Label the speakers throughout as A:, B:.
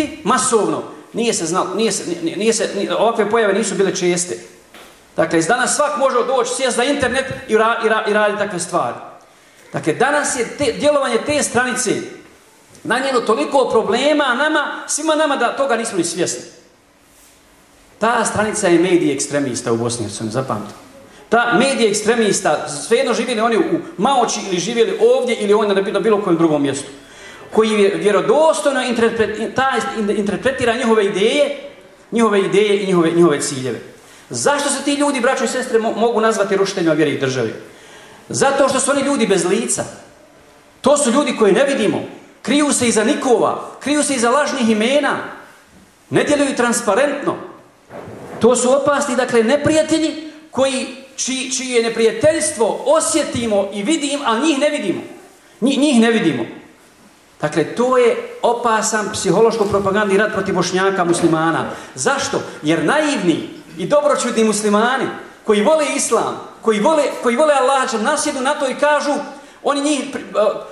A: pustiti masovno. Nije se znalo, nije se, nije se, ovakve pojave nisu bile česte. Dakle, danas svak može doći, sjest za internet i, ra, i, ra, i radi takve stvari. Dakle, danas je te, djelovanje te stranice nanijelo toliko problema nama, svima nama da toga nismo ni svjesni. Ta stranica je medij ekstremista u Bosni i zapamtite. Ta medij ekstremista, svejedno živjeli oni u Maoči ili živjeli ovdje ili oni na bilo kojem drugom mjestu, koji vjerodostojno interpretira njihove ideje, njihove ideje i njihove, njihove ciljeve. Zašto se ti ljudi, braćo i sestre, mogu nazvati rušiteljima vjere i države? Zato što su oni ljudi bez lica. To su ljudi koji ne vidimo. Kriju se iza nikova, kriju se iza lažnih imena. Ne djeluju transparentno. To su opasni, dakle, neprijatelji koji, čije neprijateljstvo osjetimo i vidimo, ali njih ne vidimo. Njih, njih ne vidimo. Dakle, to je opasan psihološko-propagandni rad protiv bošnjaka muslimana. Zašto? Jer naivni i dobročudni muslimani koji vole islam, koji vole, koji vole Allah, nasjedu na to i kažu, oni njih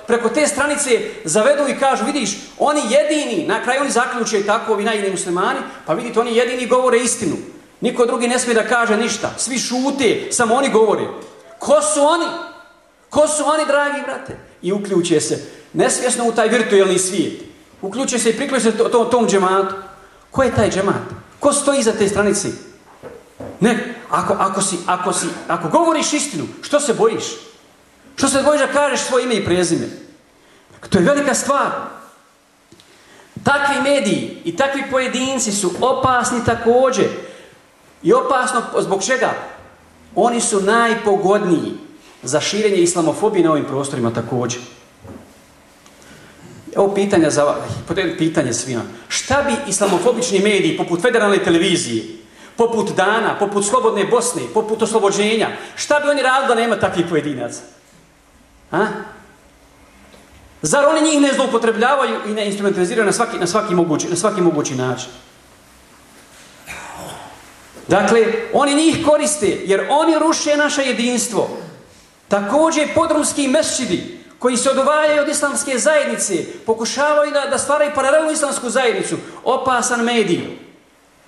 A: preko te stranice zavedu i kažu, vidiš, oni jedini, na kraju oni zaključe tako, ovi naivni muslimani, pa vidite, oni jedini govore istinu. Niko drugi ne smije da kaže ništa. Svi šute, samo oni govore. Ko su oni? Ko su oni, dragi brate? I uključe se nesvjesno u taj virtualni svijet. Uključe se i priključe se tom, tom džematu. Ko je taj džemat? Ko stoji za te stranice? Ne, ako, ako, si, ako, si, ako govoriš istinu, što se bojiš? Što se bojiš da kažeš svoje ime i prezime? To je velika stvar. Takvi mediji i takvi pojedinci su opasni također. I opasno zbog čega? Oni su najpogodniji za širenje islamofobije na ovim prostorima također. Evo pitanja za pitanje svima. Šta bi islamofobični mediji poput federalne televizije poput Dana, poput Slobodne Bosne, poput oslobođenja. Šta bi oni radili da nema takvih pojedinaca? A? Zar oni njih ne zloupotrebljavaju i ne instrumentaliziraju na svaki, na svaki, mogući, na svaki mogući način? Dakle, oni njih koriste jer oni ruše naše jedinstvo. Također podrumski mesčidi koji se odvajaju od islamske zajednice pokušavaju da, da stvaraju paralelnu islamsku zajednicu. Opasan medij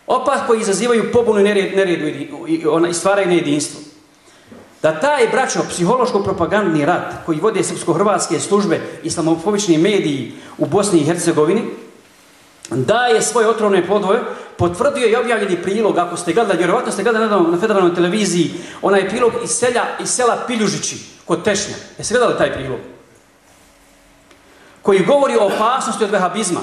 A: opas koji izazivaju pobunu i neredu i stvaraju nejedinstvo. Da taj, braćo, psihološko-propagandni rat koji vode srpsko-hrvatske službe islamofobični mediji u Bosni i Hercegovini, daje svoje otrovne plodove, potvrdio je objavljeni prilog, ako ste gledali, vjerovatno ste gledali na federalnoj televiziji, onaj prilog iz, selja, iz sela Piljužići, kod Tešnja. Jeste gledali taj prilog? Koji govori o opasnosti od vehabizma.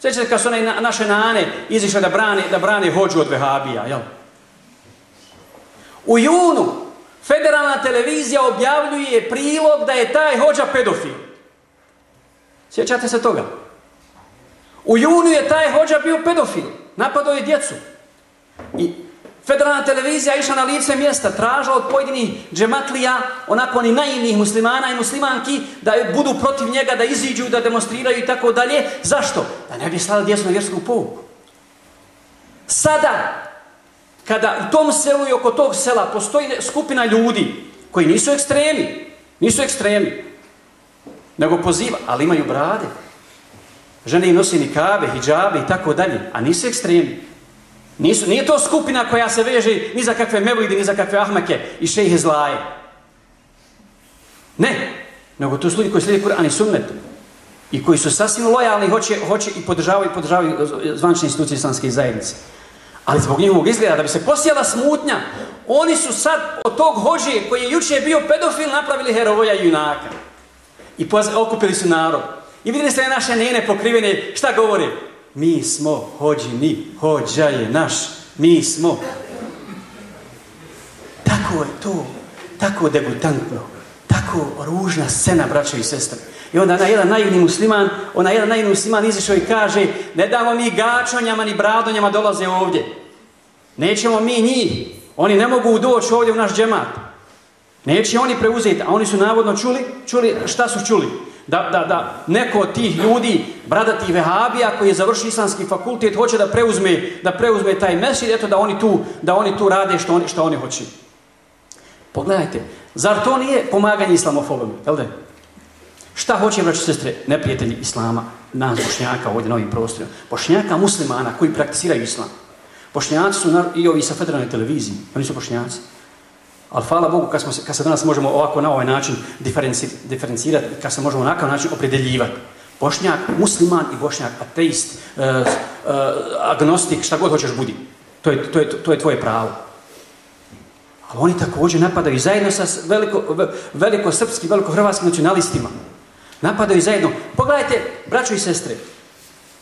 A: Sjećate kad su one naše nane izišle da brane, da brane hođu od vehabija, jel? U junu federalna televizija objavljuje prilog da je taj hođa pedofil. Sjećate se toga? U junu je taj hođa bio pedofil. Napadao je djecu. I Federalna televizija išla na lice mjesta, tražila od pojedinih džematlija, onako oni naivnih muslimana i muslimanki, da budu protiv njega, da iziđu, da demonstriraju i tako dalje. Zašto? Da ne bi slali djesnu vjersku povuku. Sada, kada u tom selu i oko tog sela postoji skupina ljudi koji nisu ekstremi, nisu ekstremi, nego poziva, ali imaju brade. Žene im nosi nikabe, hijabe i tako dalje, a nisu ekstremi. Nisu, nije to skupina koja se veže ni za kakve mevlidi, ni za kakve ahmake i šejhe zlaje. Ne, nego to su ljudi koji slijede Kur'an i sunnet. I koji su sasvim lojalni, hoće, hoće i podržavaju, podržavaju zvančne institucije islamske zajednice. Ali zbog njihovog izgleda, da bi se posijala smutnja, oni su sad od tog hođe koji je jučer bio pedofil napravili heroja i junaka. I okupili su narod. I vidjeli ste naše nene pokrivene, šta govori? Mi smo hođini, hođa je naš, mi smo. Tako je to, tako debutantno, tako ružna scena, braćo i sestre. I onda na jedan naivni musliman, ona jedan naivni musliman izišao i kaže, ne damo mi gačonjama ni bradonjama dolaze ovdje. Nećemo mi njih. Oni ne mogu doći ovdje u naš džemat. Neće oni preuzeti, a oni su navodno čuli, čuli, šta su čuli? Da, da, da neko od tih ljudi, bradati vehabija koji je završio islamski fakultet, hoće da preuzme, da preuzme taj mesir, eto da oni tu, da oni tu rade što oni, što oni hoće. Pogledajte, zar to nije pomaganje islamofobom, jel da? Šta hoće, braći sestre, neprijatelji Islama, nas bošnjaka ovdje na ovim prostorima? Bošnjaka muslimana koji prakticiraju Islam. Bošnjaci su i ovi sa federalne televiziji, oni su bošnjaci. Ali hvala Bogu kad, smo, kad se danas možemo ovako na ovaj način diferenci, diferencirati, kad se možemo na ovakav način opredeljivati. Bošnjak, musliman i bošnjak, ateist, uh, uh, agnostik, šta god hoćeš budi. To je, to, je, to je tvoje pravo. Ali oni također napadaju zajedno sa veliko, veliko srpskim, veliko hrvatskim nacionalistima. Napadaju zajedno. Pogledajte, braćo i sestre,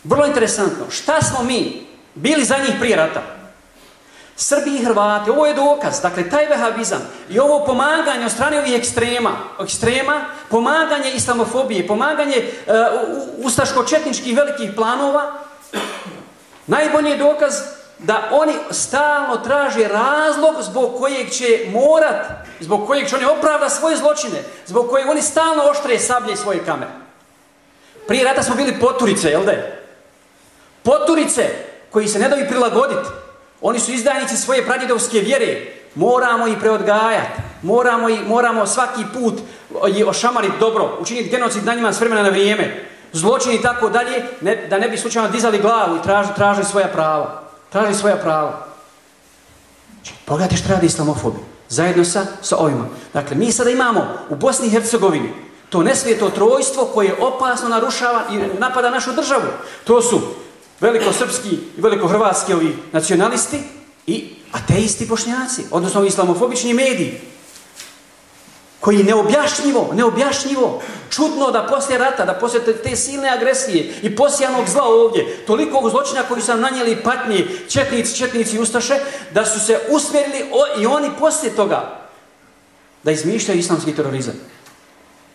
A: vrlo interesantno, šta smo mi bili za njih prije rata? Srbi i Hrvati, ovo je dokaz, dakle, taj vehabizam i ovo pomaganje od strane ovih ekstrema, ekstrema, pomaganje islamofobije, pomaganje uh, ustaško-četničkih velikih planova, najbolji je dokaz da oni stalno traže razlog zbog kojeg će morat, zbog kojeg će oni opravda svoje zločine, zbog kojeg oni stalno oštre sablje i svoje kamere. Prije rata smo bili poturice, jel da je? Poturice koji se ne daju prilagoditi. Oni su izdajnici svoje pradjedovske vjere. Moramo ih preodgajati. Moramo, ih, moramo svaki put ih ošamariti dobro. Učiniti genocid na njima s vremena na vrijeme. Zločini i tako dalje. Ne, da ne bi slučajno dizali glavu i tražili, tražili svoja prava. Traži svoja prava. Znači, pogledajte što radi islamofobi. Zajedno sa, sa ovima. Dakle, mi sada imamo u Bosni i Hercegovini to nesvijeto trojstvo koje opasno narušava i napada našu državu. To su velikosrpski i velikohrvatski ovi nacionalisti i ateisti bošnjaci, odnosno islamofobični mediji koji neobjašnjivo, neobjašnjivo, čudno da poslije rata, da poslije te silne agresije i posijanog zla ovdje, toliko zločina koji su nam nanijeli patnje, četnici, četnici i ustaše, da su se usmjerili i oni poslije toga da izmišljaju islamski terorizam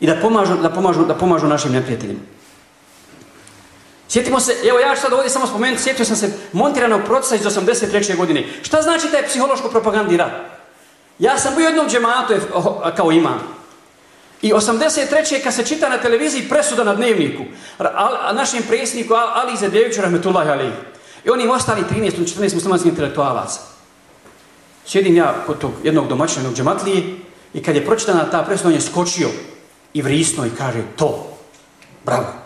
A: i da pomažu, da pomažu, da pomažu našim neprijateljima. Sjetimo se, evo ja sad ovdje samo spomenuti, sjetio sam se montiranog procesa iz 83. godine. Šta znači da je psihološko propagandi rat? Ja sam bio jednom džematu kao imam. I 83. kad se čita na televiziji presuda na dnevniku, a našem predsjedniku Ali Zedeviću, rahmetullahi alihi, i onim ostali 13 14 muslimanskih intelektualaca. Sjedim ja kod tog jednog domaćinog džematlije i kad je pročitana ta presuda, on je skočio i vrisno i kaže to, bravo,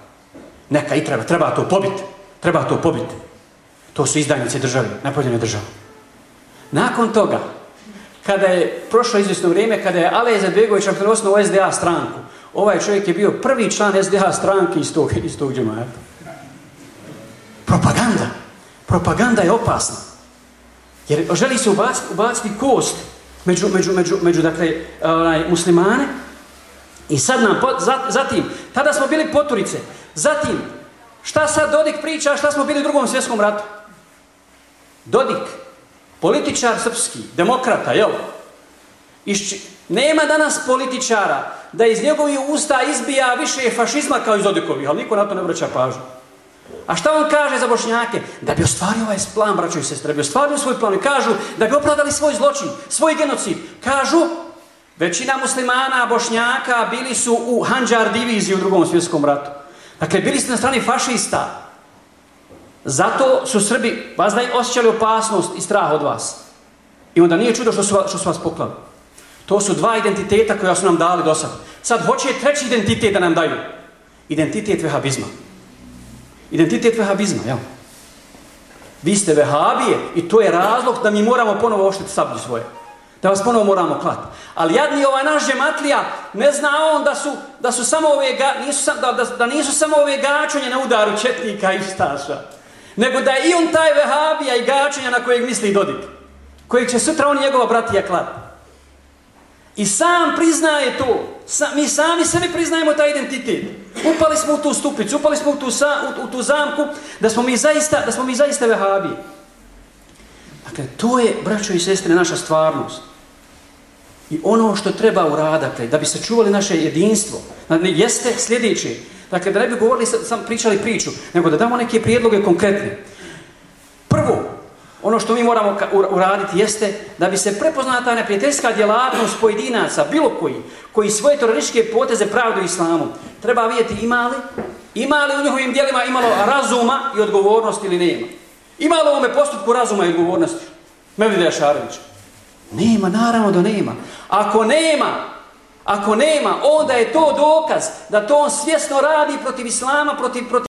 A: neka i treba, treba to pobiti, treba to pobiti. To su izdajnice države, najpoljene države. Nakon toga, kada je prošlo izvjesno vrijeme, kada je Alej Zadbegović osnovao SDA stranku, ovaj čovjek je bio prvi član SDA stranke iz tog, iz tog džemata. Propaganda. Propaganda je opasna. Jer želi se ubaciti, ubaciti kost među, među, među, među dakle, onaj, muslimane. I sad nam, zatim, tada smo bili poturice. Zatim, šta sad Dodik priča, šta smo bili u drugom svjetskom ratu? Dodik Političar srpski, demokrata, jel? Išči, nema danas političara da iz njegovih usta izbija više fašizma kao iz Odikovih, ali niko na to ne vraća pažnju. A šta on kaže za bošnjake? Da bi ostvario ovaj plan, braćo i sestre, da bi ostvario svoj plan. I kažu da bi opravdali svoj zločin, svoj genocid. Kažu, većina muslimana, bošnjaka bili su u Hanđar diviziji u drugom svjetskom ratu. Dakle, bili ste na strani fašista. Zato su Srbi, vas da osjećali opasnost i strah od vas. I onda nije čudo što su, što su vas poklali. To su dva identiteta koja su nam dali do sad. Sad hoće treći identitet da nam daju. Identitet vehabizma. Identitet vehabizma, jel? Vi ste vehabije i to je razlog da mi moramo ponovo oštiti sablju svoje. Da vas ponovo moramo klati. Ali jadni ovaj naš džematlija ne zna on da su, da su samo ove ga, nisu, da, da, da nisu samo ove gačonje na udaru četnika i staša nego da je i on taj vehabija i gačenja na kojeg misli Dodik, kojeg će sutra on njegova bratija klat. I sam priznaje to. Sa, mi sami sebi priznajemo taj identitet. Upali smo u tu stupicu, upali smo u tu, sa, u, u tu zamku, da smo mi zaista, da smo mi zaista vehabiji. Dakle, to je, braćo i sestre, naša stvarnost. I ono što treba uradati, da bi se čuvali naše jedinstvo, jeste sljedeće. Dakle, da ne bi govorili, sam pričali priču, nego da damo neke prijedloge konkretne. Prvo, ono što mi moramo uraditi jeste da bi se prepoznata neprijateljska djelatnost pojedinaca, bilo koji, koji svoje terorističke poteze pravdu islamu, treba vidjeti ima li, ima li u njihovim dijelima imalo razuma i odgovornosti ili nema. Ima li ovome postupku razuma i odgovornosti? Mevlida Šarović. Nema, naravno da nema. Ako nema, Ako nema, onda je to dokaz da to on svjesno radi protiv Islama, protiv, protiv